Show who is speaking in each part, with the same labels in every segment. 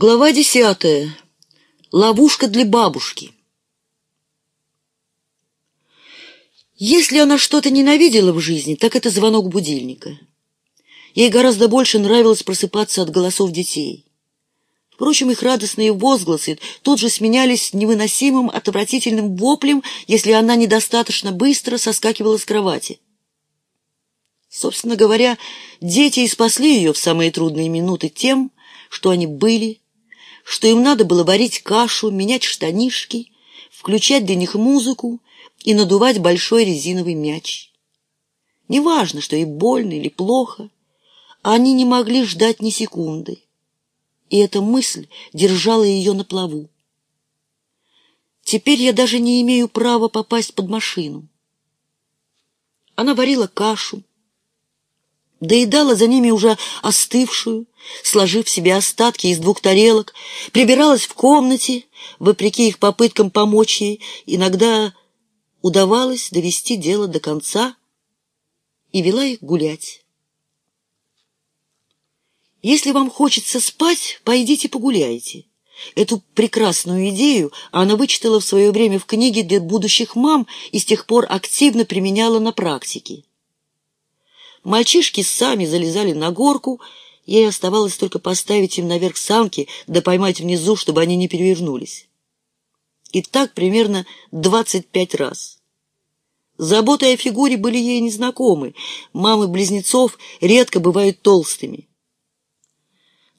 Speaker 1: Глава десятая. Ловушка для бабушки. Если она что-то ненавидела в жизни, так это звонок будильника. Ей гораздо больше нравилось просыпаться от голосов детей. Впрочем, их радостные возгласы тут же сменялись невыносимым отвратительным воплем, если она недостаточно быстро соскакивала с кровати. Собственно говоря, дети и спасли ее в самые трудные минуты тем, что они были, что им надо было варить кашу, менять штанишки, включать для них музыку и надувать большой резиновый мяч. Неважно, что ей больно или плохо, они не могли ждать ни секунды, и эта мысль держала ее на плаву. Теперь я даже не имею права попасть под машину. Она варила кашу, доедала за ними уже остывшую, сложив себе остатки из двух тарелок, прибиралась в комнате, вопреки их попыткам помочь ей, иногда удавалось довести дело до конца и вела их гулять. Если вам хочется спать, пойдите погуляйте. Эту прекрасную идею она вычитала в свое время в книге для будущих мам и с тех пор активно применяла на практике. Мальчишки сами залезали на горку, ей оставалось только поставить им наверх санки да поймать внизу, чтобы они не перевернулись. И так примерно двадцать пять раз. Заботы о фигуре были ей незнакомы. Мамы близнецов редко бывают толстыми.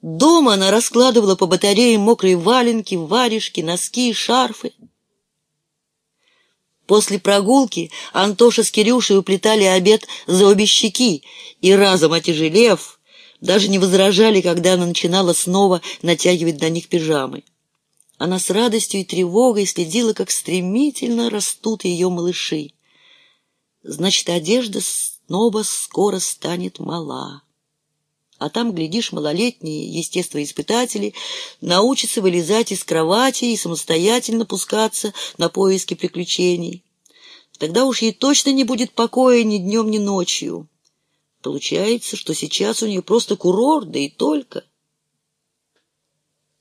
Speaker 1: Дома она раскладывала по батареям мокрые валенки, варежки, носки, шарфы. После прогулки Антоша с Кирюшей уплетали обед за обе щеки и, разом отяжелев, даже не возражали, когда она начинала снова натягивать на них пижамы. Она с радостью и тревогой следила, как стремительно растут ее малыши. Значит, одежда снова скоро станет мала. А там, глядишь, малолетние естествоиспытатели научатся вылезать из кровати и самостоятельно пускаться на поиски приключений. Тогда уж ей точно не будет покоя ни днем, ни ночью. Получается, что сейчас у нее просто курорт, да и только.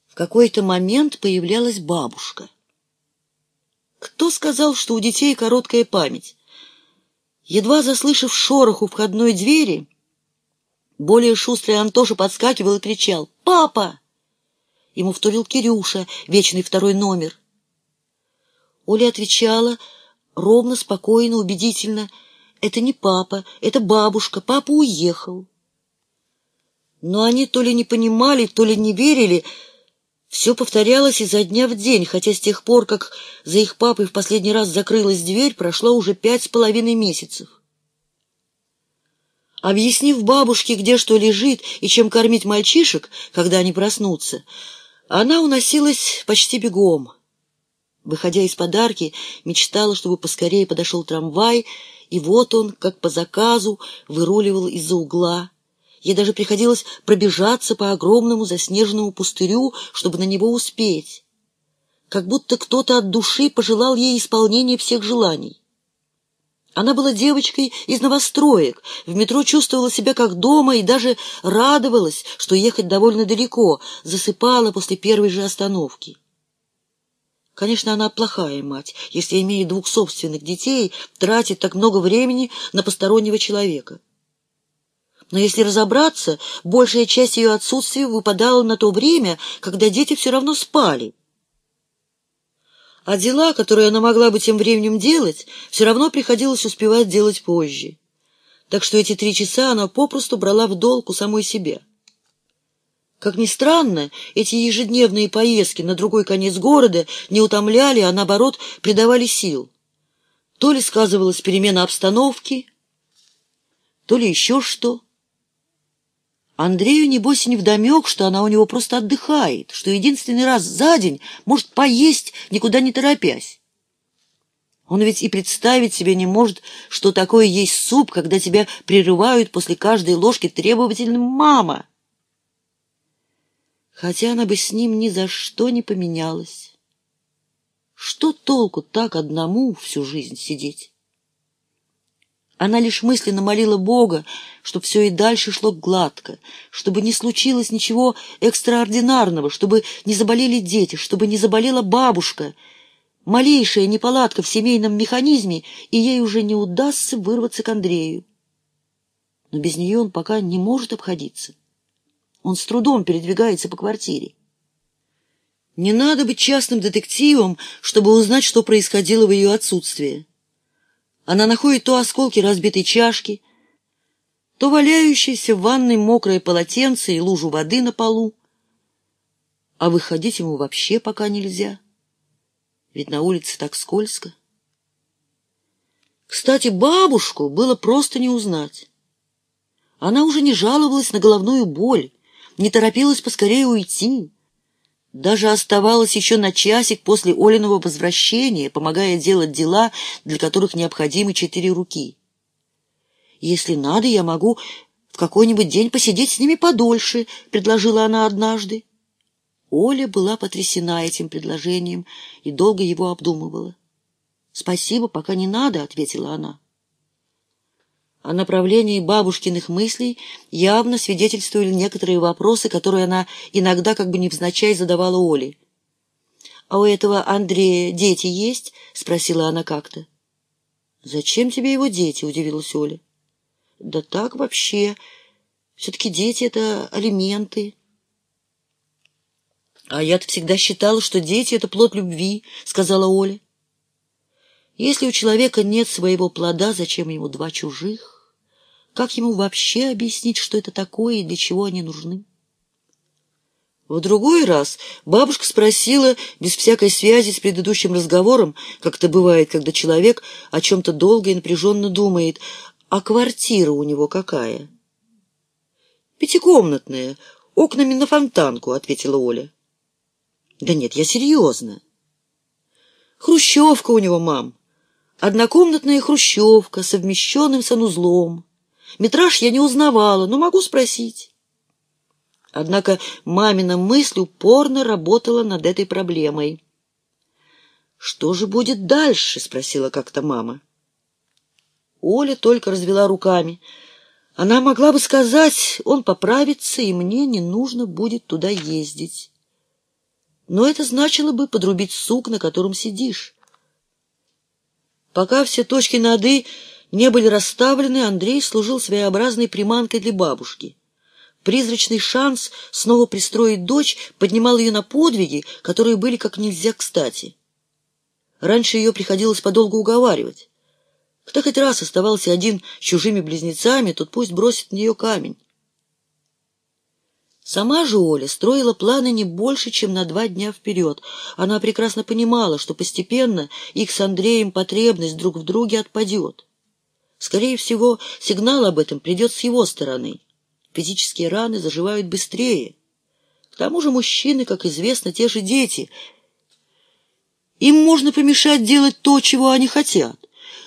Speaker 1: В какой-то момент появлялась бабушка. Кто сказал, что у детей короткая память? Едва заслышав шорох у входной двери, более шустрый Антоша подскакивал и кричал «Папа!». Ему вторил Кирюша, вечный второй номер. Оля отвечала ровно, спокойно, убедительно. «Это не папа, это бабушка, папа уехал». Но они то ли не понимали, то ли не верили. Все повторялось изо дня в день, хотя с тех пор, как за их папой в последний раз закрылась дверь, прошло уже пять с половиной месяцев. Объяснив бабушке, где что лежит и чем кормить мальчишек, когда они проснутся, она уносилась почти бегом. Выходя из подарки, мечтала, чтобы поскорее подошел трамвай, и вот он, как по заказу, выруливал из-за угла. Ей даже приходилось пробежаться по огромному заснеженному пустырю, чтобы на него успеть. Как будто кто-то от души пожелал ей исполнения всех желаний. Она была девочкой из новостроек, в метро чувствовала себя как дома и даже радовалась, что ехать довольно далеко, засыпала после первой же остановки. Конечно, она плохая мать, если, имея двух собственных детей, тратит так много времени на постороннего человека. Но если разобраться, большая часть ее отсутствия выпадала на то время, когда дети все равно спали. А дела, которые она могла бы тем временем делать, все равно приходилось успевать делать позже. Так что эти три часа она попросту брала в долг у самой себя. Как ни странно, эти ежедневные поездки на другой конец города не утомляли, а наоборот придавали сил. То ли сказывалась перемена обстановки, то ли еще что. Андрею, небось, не вдомек, что она у него просто отдыхает, что единственный раз за день может поесть, никуда не торопясь. Он ведь и представить себе не может, что такое есть суп, когда тебя прерывают после каждой ложки требовательным «мама» хотя она бы с ним ни за что не поменялась. Что толку так одному всю жизнь сидеть? Она лишь мысленно молила Бога, чтобы все и дальше шло гладко, чтобы не случилось ничего экстраординарного, чтобы не заболели дети, чтобы не заболела бабушка. Малейшая неполадка в семейном механизме, и ей уже не удастся вырваться к Андрею. Но без нее он пока не может обходиться. Он с трудом передвигается по квартире. Не надо быть частным детективом, чтобы узнать, что происходило в ее отсутствие. Она находит то осколки разбитой чашки, то валяющееся в ванной мокрое полотенце и лужу воды на полу. А выходить ему вообще пока нельзя, ведь на улице так скользко. Кстати, бабушку было просто не узнать. Она уже не жаловалась на головную боль, не торопилась поскорее уйти. Даже оставалась еще на часик после Олиного возвращения, помогая делать дела, для которых необходимы четыре руки. «Если надо, я могу в какой-нибудь день посидеть с ними подольше», — предложила она однажды. Оля была потрясена этим предложением и долго его обдумывала. «Спасибо, пока не надо», — ответила она. О направлении бабушкиных мыслей явно свидетельствовали некоторые вопросы, которые она иногда как бы невзначай задавала Оле. «А у этого Андрея дети есть?» — спросила она как-то. «Зачем тебе его дети?» — удивилась Оля. «Да так вообще. Все-таки дети — это алименты». «А я-то всегда считала, что дети — это плод любви», — сказала Оля. Если у человека нет своего плода, зачем ему два чужих? Как ему вообще объяснить, что это такое и для чего они нужны? В другой раз бабушка спросила, без всякой связи с предыдущим разговором, как это бывает, когда человек о чем-то долго и напряженно думает, а квартира у него какая? «Пятикомнатная, окнами на фонтанку», — ответила Оля. «Да нет, я серьезно». «Хрущевка у него, мам. Однокомнатная хрущевка с совмещенным санузлом. Метраж я не узнавала, но могу спросить. Однако мамина мысль упорно работала над этой проблемой. «Что же будет дальше?» — спросила как-то мама. Оля только развела руками. Она могла бы сказать, он поправится, и мне не нужно будет туда ездить. Но это значило бы подрубить сук, на котором сидишь. Пока все точки над «и» не были расставлены, Андрей служил своеобразной приманкой для бабушки. Призрачный шанс снова пристроить дочь поднимал ее на подвиги, которые были как нельзя кстати. Раньше ее приходилось подолгу уговаривать. Кто хоть раз оставался один с чужими близнецами, тот пусть бросит в нее камень. Сама же Оля строила планы не больше, чем на два дня вперед. Она прекрасно понимала, что постепенно их с Андреем потребность друг в друге отпадет. Скорее всего, сигнал об этом придет с его стороны. Физические раны заживают быстрее. К тому же мужчины, как известно, те же дети. Им можно помешать делать то, чего они хотят,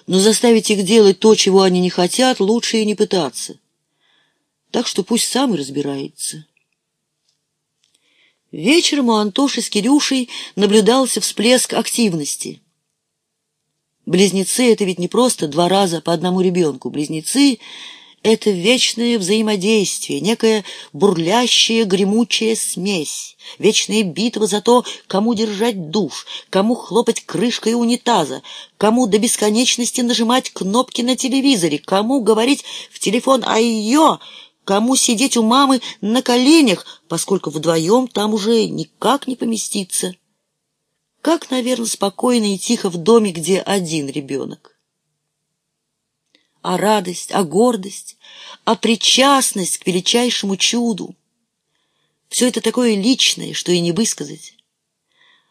Speaker 1: но заставить их делать то, чего они не хотят, лучше и не пытаться. Так что пусть сам и разбирается. Вечером у Антоши с Кирюшей наблюдался всплеск активности. Близнецы — это ведь не просто два раза по одному ребенку. Близнецы — это вечное взаимодействие, некая бурлящая гремучая смесь, вечная битва за то, кому держать душ, кому хлопать крышкой унитаза, кому до бесконечности нажимать кнопки на телевизоре, кому говорить в телефон «А ее!» Кому сидеть у мамы на коленях, поскольку вдвоем там уже никак не поместиться? Как, наверное, спокойно и тихо в доме, где один ребенок. А радость, а гордость, а причастность к величайшему чуду. Все это такое личное, что и не высказать.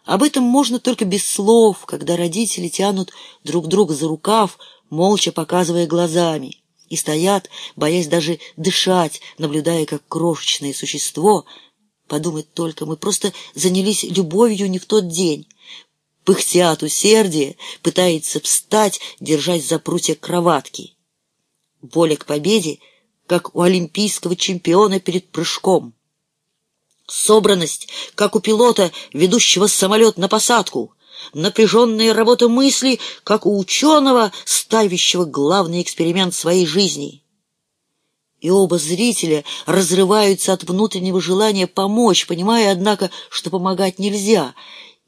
Speaker 1: Об этом можно только без слов, когда родители тянут друг друга за рукав, молча показывая глазами и стоят, боясь даже дышать, наблюдая, как крошечное существо, подумать только, мы просто занялись любовью не в тот день, пыхтя от усердия, пытается встать, держась за прутья кроватки. Воля к победе, как у олимпийского чемпиона перед прыжком. Собранность, как у пилота, ведущего самолет на посадку. Напряженная работа мысли, как у ученого, ставящего главный эксперимент своей жизни. И оба зрителя разрываются от внутреннего желания помочь, понимая, однако, что помогать нельзя.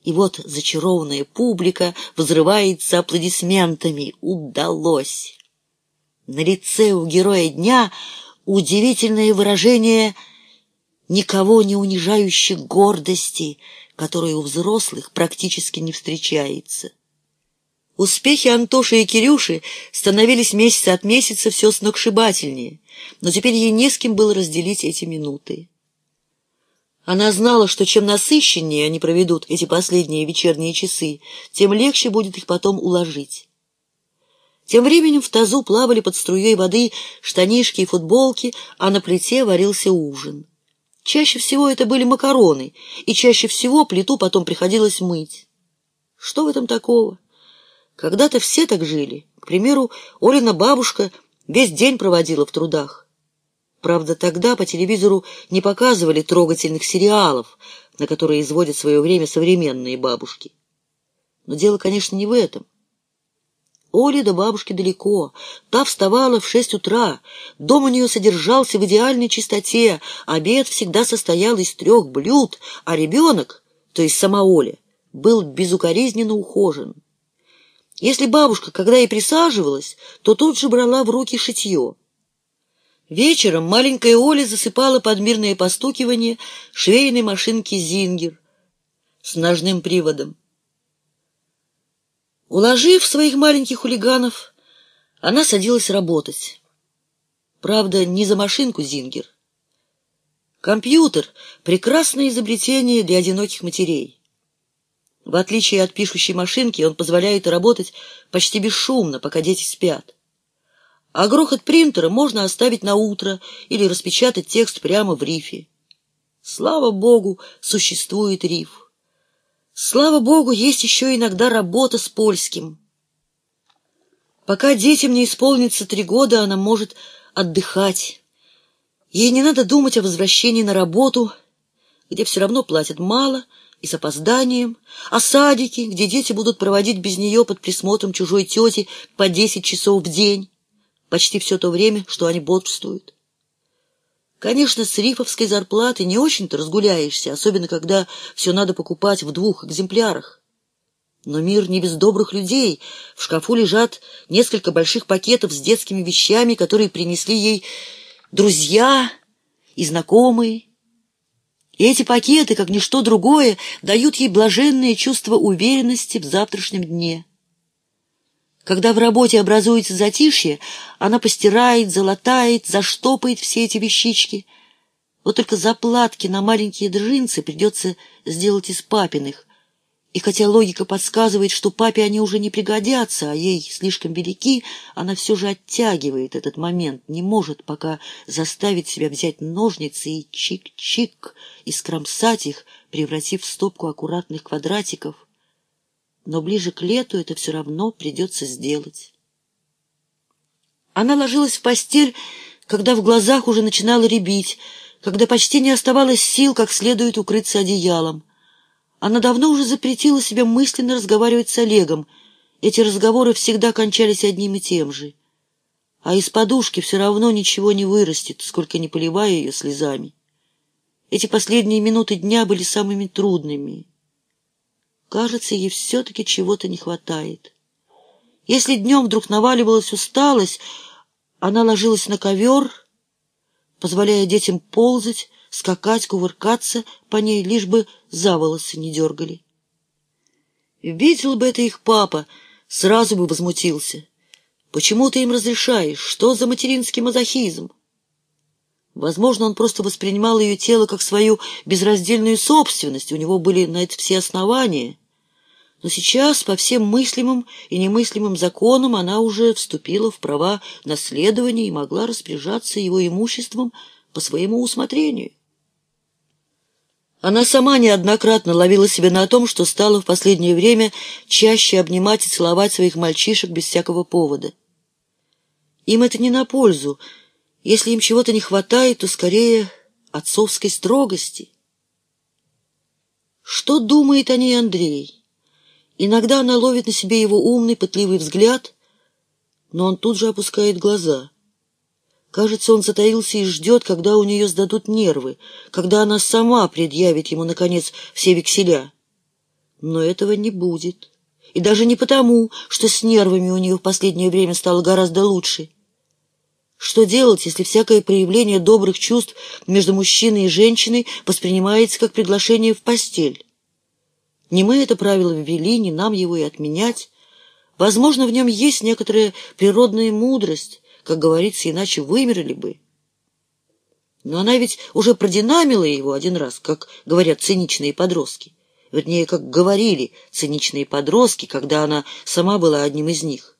Speaker 1: И вот зачарованная публика взрывается аплодисментами. Удалось! На лице у героя дня удивительное выражение никого не унижающей гордости, которое у взрослых практически не встречается. Успехи Антоши и Кирюши становились месяц от месяца все сногсшибательнее, но теперь ей не с кем было разделить эти минуты. Она знала, что чем насыщеннее они проведут эти последние вечерние часы, тем легче будет их потом уложить. Тем временем в тазу плавали под струей воды штанишки и футболки, а на плите варился ужин. Чаще всего это были макароны, и чаще всего плиту потом приходилось мыть. Что в этом такого? Когда-то все так жили. К примеру, Олина бабушка весь день проводила в трудах. Правда, тогда по телевизору не показывали трогательных сериалов, на которые изводят свое время современные бабушки. Но дело, конечно, не в этом. Оле до бабушки далеко. Та вставала в шесть утра. Дом у нее содержался в идеальной чистоте. Обед всегда состоял из трех блюд, а ребенок, то есть сама Оля, был безукоризненно ухожен. Если бабушка когда и присаживалась, то тут же брала в руки шитье. Вечером маленькая Оля засыпала под мирное постукивание швейной машинки «Зингер» с ножным приводом. Уложив своих маленьких хулиганов, она садилась работать. Правда, не за машинку Зингер. Компьютер — прекрасное изобретение для одиноких матерей. В отличие от пишущей машинки, он позволяет работать почти бесшумно, пока дети спят. А грохот принтера можно оставить на утро или распечатать текст прямо в рифе. Слава богу, существует риф. Слава богу, есть еще иногда работа с польским. Пока детям не исполнится три года, она может отдыхать. Ей не надо думать о возвращении на работу, где все равно платят мало и с опозданием, о садике, где дети будут проводить без нее под присмотром чужой тети по десять часов в день, почти все то время, что они бодрствуют. Конечно, с рифовской зарплаты не очень-то разгуляешься, особенно когда все надо покупать в двух экземплярах. Но мир не без добрых людей. В шкафу лежат несколько больших пакетов с детскими вещами, которые принесли ей друзья и знакомые. И эти пакеты, как ничто другое, дают ей блаженное чувство уверенности в завтрашнем дне. Когда в работе образуется затишье, она постирает, залатает, заштопает все эти вещички. Вот только заплатки на маленькие джинсы придется сделать из папиных. И хотя логика подсказывает, что папе они уже не пригодятся, а ей слишком велики, она все же оттягивает этот момент, не может пока заставить себя взять ножницы и чик-чик, и скромсать их, превратив в стопку аккуратных квадратиков но ближе к лету это все равно придется сделать. Она ложилась в постель, когда в глазах уже начинало рябить, когда почти не оставалось сил как следует укрыться одеялом. Она давно уже запретила себе мысленно разговаривать с Олегом. Эти разговоры всегда кончались одним и тем же. А из подушки все равно ничего не вырастет, сколько не поливая ее слезами. Эти последние минуты дня были самыми трудными. Кажется, ей все-таки чего-то не хватает. Если днем вдруг наваливалась усталость, она ложилась на ковер, позволяя детям ползать, скакать, кувыркаться по ней, лишь бы за волосы не дергали. Видел бы это их папа, сразу бы возмутился. Почему ты им разрешаешь? Что за материнский мазохизм? Возможно, он просто воспринимал ее тело как свою безраздельную собственность, у него были на это все основания — но сейчас по всем мыслимым и немыслимым законам она уже вступила в права наследования и могла распоряжаться его имуществом по своему усмотрению. Она сама неоднократно ловила себя на том, что стала в последнее время чаще обнимать и целовать своих мальчишек без всякого повода. Им это не на пользу. Если им чего-то не хватает, то скорее отцовской строгости. Что думает о ней Андрей? Иногда она ловит на себе его умный, пытливый взгляд, но он тут же опускает глаза. Кажется, он затаился и ждет, когда у нее сдадут нервы, когда она сама предъявит ему, наконец, все векселя. Но этого не будет. И даже не потому, что с нервами у нее в последнее время стало гораздо лучше. Что делать, если всякое проявление добрых чувств между мужчиной и женщиной воспринимается как приглашение в постель? Не мы это правило ввели, не нам его и отменять. Возможно, в нем есть некоторая природная мудрость, как говорится, иначе вымерли бы. Но она ведь уже продинамила его один раз, как говорят циничные подростки. Вернее, как говорили циничные подростки, когда она сама была одним из них.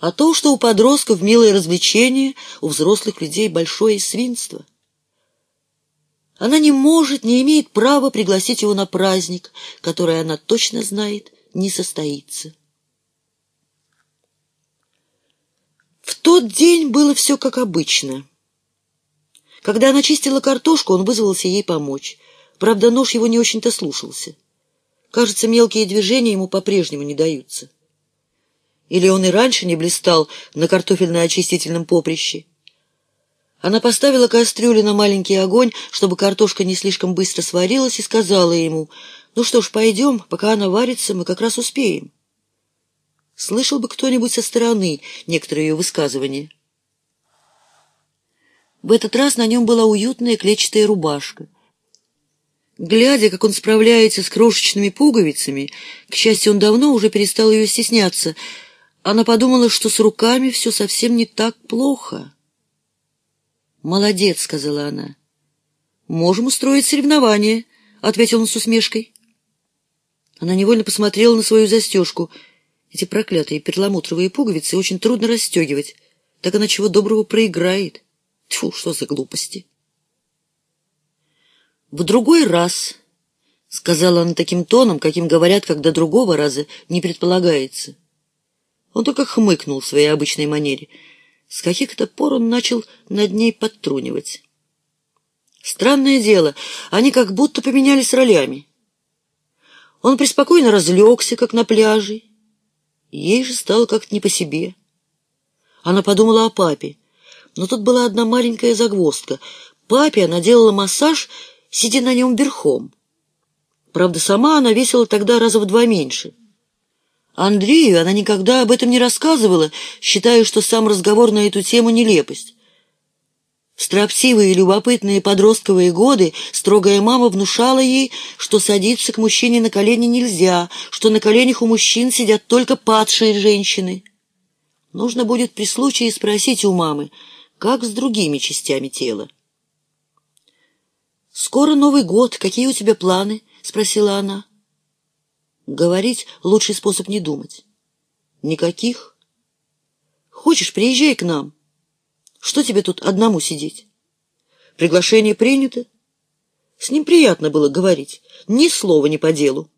Speaker 1: А то, что у подростков милое развлечение, у взрослых людей большое свинство. Она не может, не имеет права пригласить его на праздник, который она точно знает не состоится. В тот день было все как обычно. Когда она чистила картошку, он вызвался ей помочь. Правда, нож его не очень-то слушался. Кажется, мелкие движения ему по-прежнему не даются. Или он и раньше не блистал на картофельно-очистительном поприще. Она поставила кастрюлю на маленький огонь, чтобы картошка не слишком быстро сварилась, и сказала ему, «Ну что ж, пойдем, пока она варится, мы как раз успеем». Слышал бы кто-нибудь со стороны некоторые ее высказывания. В этот раз на нем была уютная клетчатая рубашка. Глядя, как он справляется с крошечными пуговицами, к счастью, он давно уже перестал ее стесняться, она подумала, что с руками все совсем не так плохо. «Молодец», — сказала она. «Можем устроить соревнование», — ответил он с усмешкой. Она невольно посмотрела на свою застежку — эти проклятые перламутровые пуговицы очень трудно расстегивать. Так она чего доброго проиграет. Тьфу, что за глупости. В другой раз, — сказала она таким тоном, каким говорят, когда другого раза не предполагается. Он только хмыкнул в своей обычной манере. С каких-то пор он начал над ней подтрунивать. Странное дело, они как будто поменялись ролями. Он преспокойно разлегся, как на пляже, Ей же стало как-то не по себе. Она подумала о папе. Но тут была одна маленькая загвоздка. Папе она делала массаж, сидя на нем верхом. Правда, сама она весила тогда раза в два меньше. Андрею она никогда об этом не рассказывала, считая, что сам разговор на эту тему — нелепость. В строптивые и любопытные подростковые годы строгая мама внушала ей, что садиться к мужчине на колени нельзя, что на коленях у мужчин сидят только падшие женщины. Нужно будет при случае спросить у мамы, как с другими частями тела. «Скоро Новый год. Какие у тебя планы?» — спросила она. Говорить — лучший способ не думать. «Никаких. Хочешь, приезжай к нам». Что тебе тут одному сидеть? Приглашение принято. С ним приятно было говорить. Ни слова не по делу.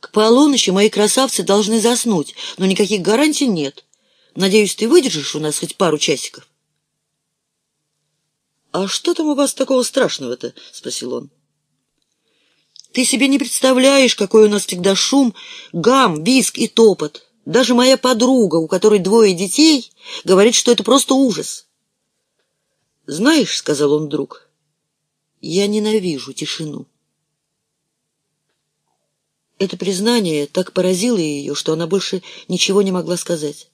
Speaker 1: К полуночи мои красавцы должны заснуть, но никаких гарантий нет. Надеюсь, ты выдержишь у нас хоть пару часиков. — А что там у вас такого страшного-то? — спросил он. — Ты себе не представляешь, какой у нас всегда шум, гам, виск и топот. Даже моя подруга, у которой двое детей, говорит, что это просто ужас. «Знаешь, — сказал он вдруг, — я ненавижу тишину». Это признание так поразило ее, что она больше ничего не могла сказать.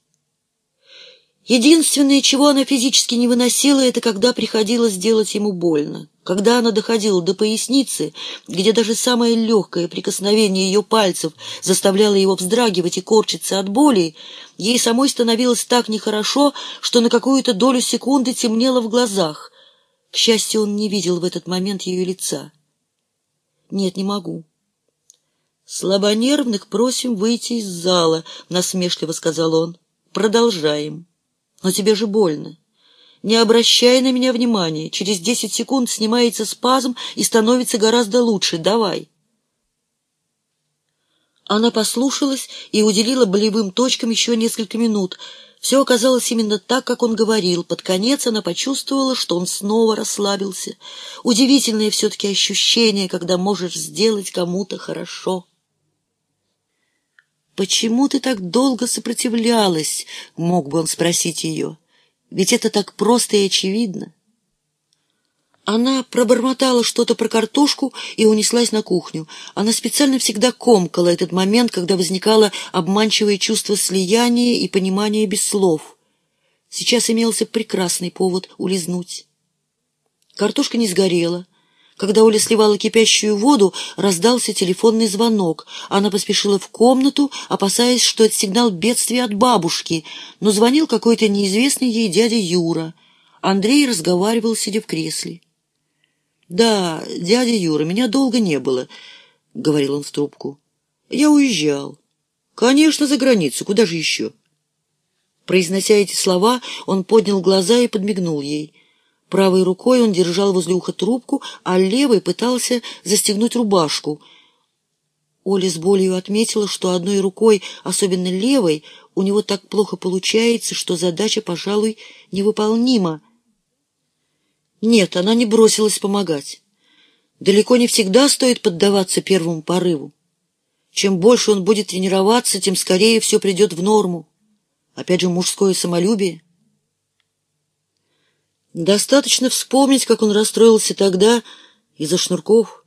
Speaker 1: Единственное, чего она физически не выносила, это когда приходилось делать ему больно. Когда она доходила до поясницы, где даже самое легкое прикосновение ее пальцев заставляло его вздрагивать и корчиться от боли, ей самой становилось так нехорошо, что на какую-то долю секунды темнело в глазах. К счастью, он не видел в этот момент ее лица. «Нет, не могу». «Слабонервных просим выйти из зала», — насмешливо сказал он. «Продолжаем». Но тебе же больно. Не обращай на меня внимания. Через десять секунд снимается спазм и становится гораздо лучше. Давай. Она послушалась и уделила болевым точкам еще несколько минут. Все оказалось именно так, как он говорил. Под конец она почувствовала, что он снова расслабился. Удивительное все-таки ощущение, когда можешь сделать кому-то хорошо. «Почему ты так долго сопротивлялась?» — мог бы он спросить ее. «Ведь это так просто и очевидно». Она пробормотала что-то про картошку и унеслась на кухню. Она специально всегда комкала этот момент, когда возникало обманчивое чувство слияния и понимания без слов. Сейчас имелся прекрасный повод улизнуть. Картошка не сгорела. Когда Оля сливала кипящую воду, раздался телефонный звонок. Она поспешила в комнату, опасаясь, что это сигнал бедствия от бабушки, но звонил какой-то неизвестный ей дядя Юра. Андрей разговаривал, сидя в кресле. «Да, дядя Юра, меня долго не было», — говорил он в трубку. «Я уезжал. Конечно, за границу. Куда же еще?» Произнося эти слова, он поднял глаза и подмигнул ей. Правой рукой он держал возле уха трубку, а левой пытался застегнуть рубашку. Оля с болью отметила, что одной рукой, особенно левой, у него так плохо получается, что задача, пожалуй, невыполнима. Нет, она не бросилась помогать. Далеко не всегда стоит поддаваться первому порыву. Чем больше он будет тренироваться, тем скорее все придет в норму. Опять же, мужское самолюбие. Достаточно вспомнить, как он расстроился тогда из-за шнурков.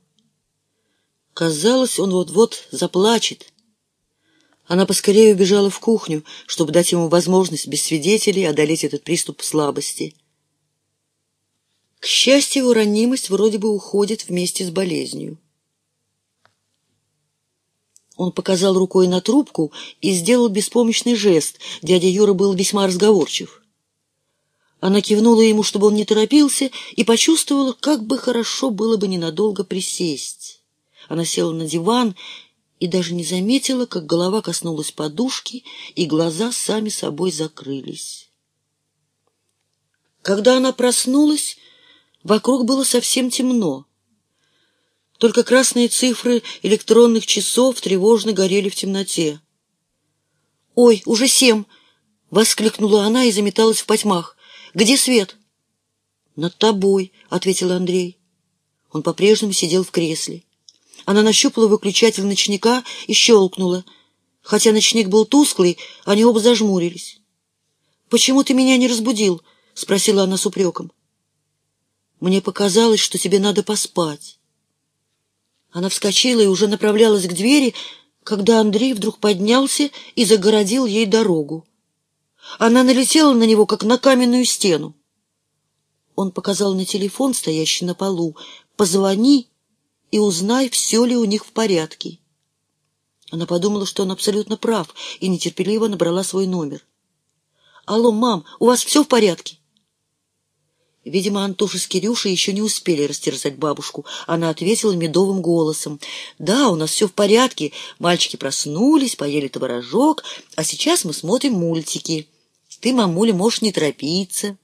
Speaker 1: Казалось, он вот-вот заплачет. Она поскорее убежала в кухню, чтобы дать ему возможность без свидетелей одолеть этот приступ слабости. К счастью, его ранимость вроде бы уходит вместе с болезнью. Он показал рукой на трубку и сделал беспомощный жест. Дядя Юра был весьма разговорчив. Она кивнула ему, чтобы он не торопился, и почувствовала, как бы хорошо было бы ненадолго присесть. Она села на диван и даже не заметила, как голова коснулась подушки, и глаза сами собой закрылись. Когда она проснулась, Вокруг было совсем темно. Только красные цифры электронных часов тревожно горели в темноте. «Ой, уже семь!» — воскликнула она и заметалась в потьмах. «Где свет?» «Над тобой», — ответил Андрей. Он по-прежнему сидел в кресле. Она нащупала выключатель ночника и щелкнула. Хотя ночник был тусклый, они оба зажмурились. «Почему ты меня не разбудил?» — спросила она с упреком. Мне показалось, что тебе надо поспать. Она вскочила и уже направлялась к двери, когда Андрей вдруг поднялся и загородил ей дорогу. Она налетела на него, как на каменную стену. Он показал на телефон, стоящий на полу. «Позвони и узнай, все ли у них в порядке». Она подумала, что он абсолютно прав, и нетерпеливо набрала свой номер. «Алло, мам, у вас все в порядке?» Видимо, Антоша с Кирюшей еще не успели растерзать бабушку. Она ответила медовым голосом. «Да, у нас все в порядке. Мальчики проснулись, поели творожок, а сейчас мы смотрим мультики. Ты, мамуля, можешь не торопиться».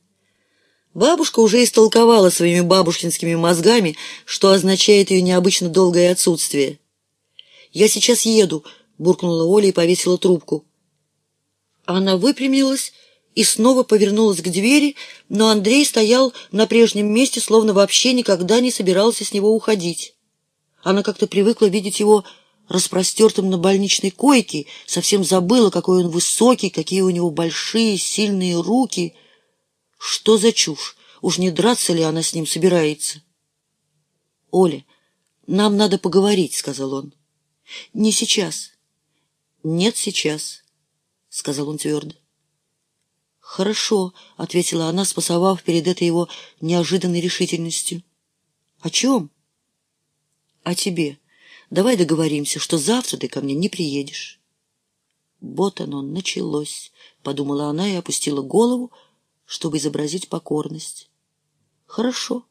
Speaker 1: Бабушка уже истолковала своими бабушкинскими мозгами, что означает ее необычно долгое отсутствие. «Я сейчас еду», — буркнула Оля и повесила трубку. Она выпрямилась и снова повернулась к двери, но Андрей стоял на прежнем месте, словно вообще никогда не собирался с него уходить. Она как-то привыкла видеть его распростертым на больничной койке, совсем забыла, какой он высокий, какие у него большие, сильные руки. Что за чушь? Уж не драться ли она с ним собирается? — Оля, нам надо поговорить, — сказал он. — Не сейчас. — Нет, сейчас, — сказал он твердо. «Хорошо», — ответила она, спасовав перед этой его неожиданной решительностью. «О чем?» «О тебе. Давай договоримся, что завтра ты ко мне не приедешь». «Вот оно, началось», — подумала она и опустила голову, чтобы изобразить покорность. «Хорошо,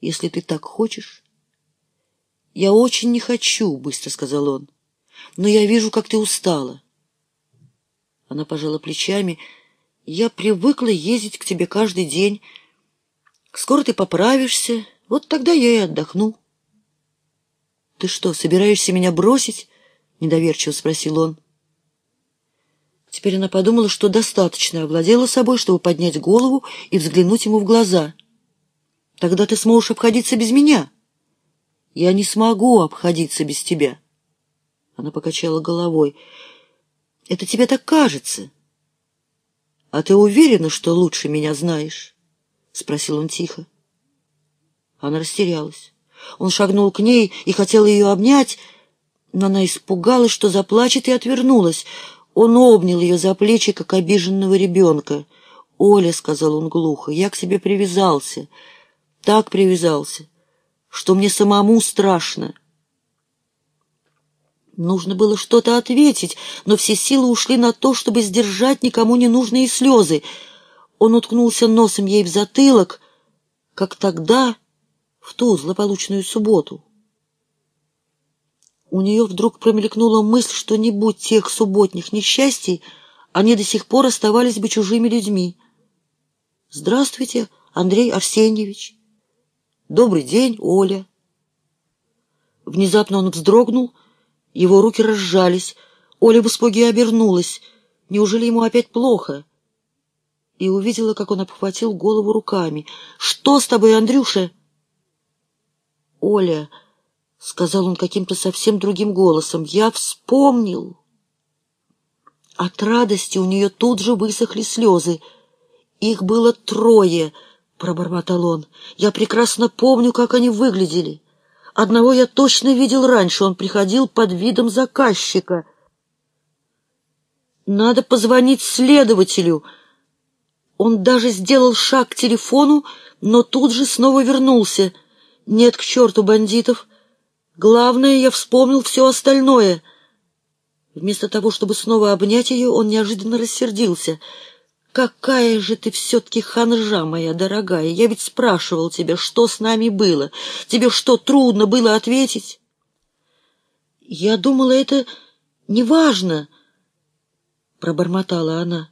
Speaker 1: если ты так хочешь». «Я очень не хочу», — быстро сказал он, — «но я вижу, как ты устала». Она пожала плечами, — я привыкла ездить к тебе каждый день. Скоро ты поправишься, вот тогда я и отдохну. — Ты что, собираешься меня бросить? — недоверчиво спросил он. Теперь она подумала, что достаточно овладела собой, чтобы поднять голову и взглянуть ему в глаза. — Тогда ты сможешь обходиться без меня. — Я не смогу обходиться без тебя. Она покачала головой. Это тебе так кажется. А ты уверена, что лучше меня знаешь? Спросил он тихо. Она растерялась. Он шагнул к ней и хотел ее обнять, но она испугалась, что заплачет, и отвернулась. Он обнял ее за плечи, как обиженного ребенка. «Оля», — сказал он глухо, — «я к тебе привязался, так привязался, что мне самому страшно». Нужно было что-то ответить, но все силы ушли на то, чтобы сдержать никому не нужные слезы. Он уткнулся носом ей в затылок, как тогда, в ту злополучную субботу. У нее вдруг промелькнула мысль, что не будь тех субботних несчастий, они до сих пор оставались бы чужими людьми. «Здравствуйте, Андрей Арсеньевич!» «Добрый день, Оля!» Внезапно он вздрогнул, его руки разжались. Оля в испуге обернулась. Неужели ему опять плохо? И увидела, как он обхватил голову руками. «Что с тобой, Андрюша?» «Оля», — сказал он каким-то совсем другим голосом, — «я вспомнил». От радости у нее тут же высохли слезы. «Их было трое», — пробормотал он. «Я прекрасно помню, как они выглядели». Одного я точно видел раньше, он приходил под видом заказчика. Надо позвонить следователю. Он даже сделал шаг к телефону, но тут же снова вернулся. Нет, к черту бандитов. Главное, я вспомнил все остальное. Вместо того, чтобы снова обнять ее, он неожиданно рассердился — «Какая же ты все-таки ханжа, моя дорогая! Я ведь спрашивал тебя, что с нами было. Тебе что, трудно было ответить?» «Я думала, это неважно», — пробормотала она.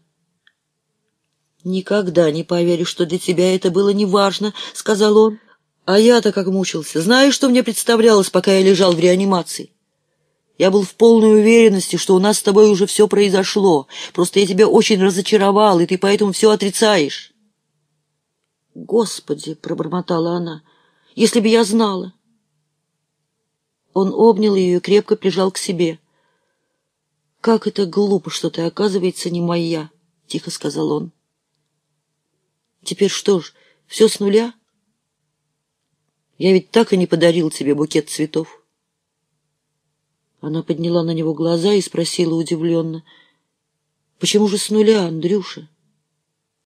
Speaker 1: «Никогда не поверю, что для тебя это было неважно», — сказал он. «А я-то как мучился. Знаешь, что мне представлялось, пока я лежал в реанимации? Я был в полной уверенности, что у нас с тобой уже все произошло. Просто я тебя очень разочаровал, и ты поэтому все отрицаешь. «Господи!» — пробормотала она. «Если бы я знала!» Он обнял ее и крепко прижал к себе. «Как это глупо, что ты, оказывается, не моя!» — тихо сказал он. «Теперь что ж, все с нуля?» «Я ведь так и не подарил тебе букет цветов». Она подняла на него глаза и спросила удивленно. «Почему же с нуля, Андрюша?»